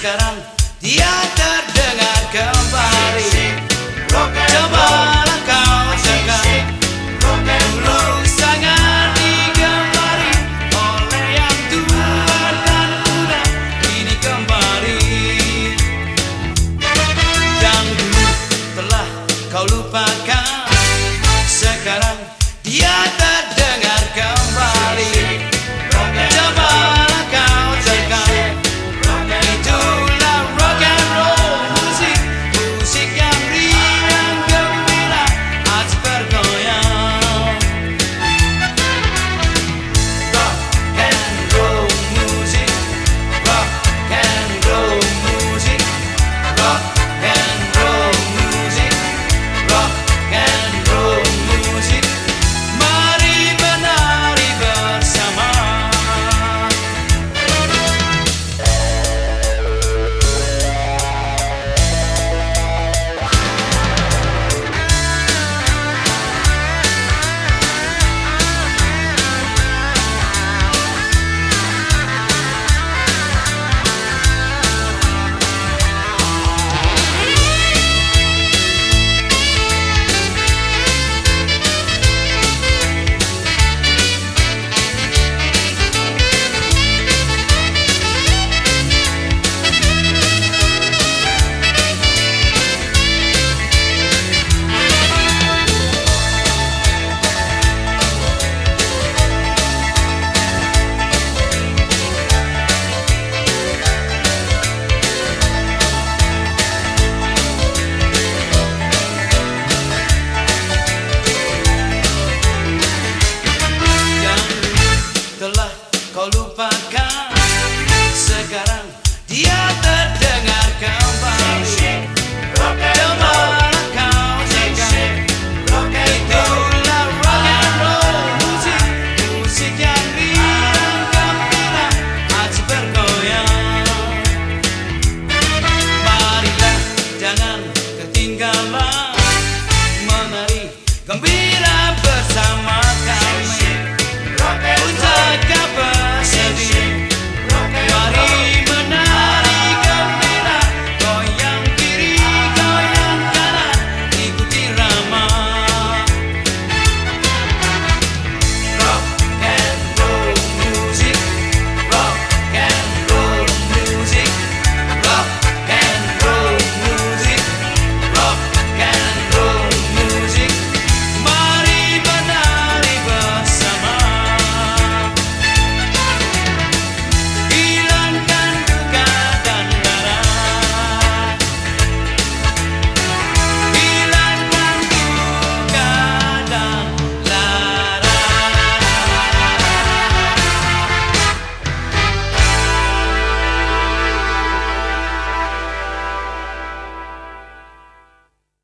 sekarang dia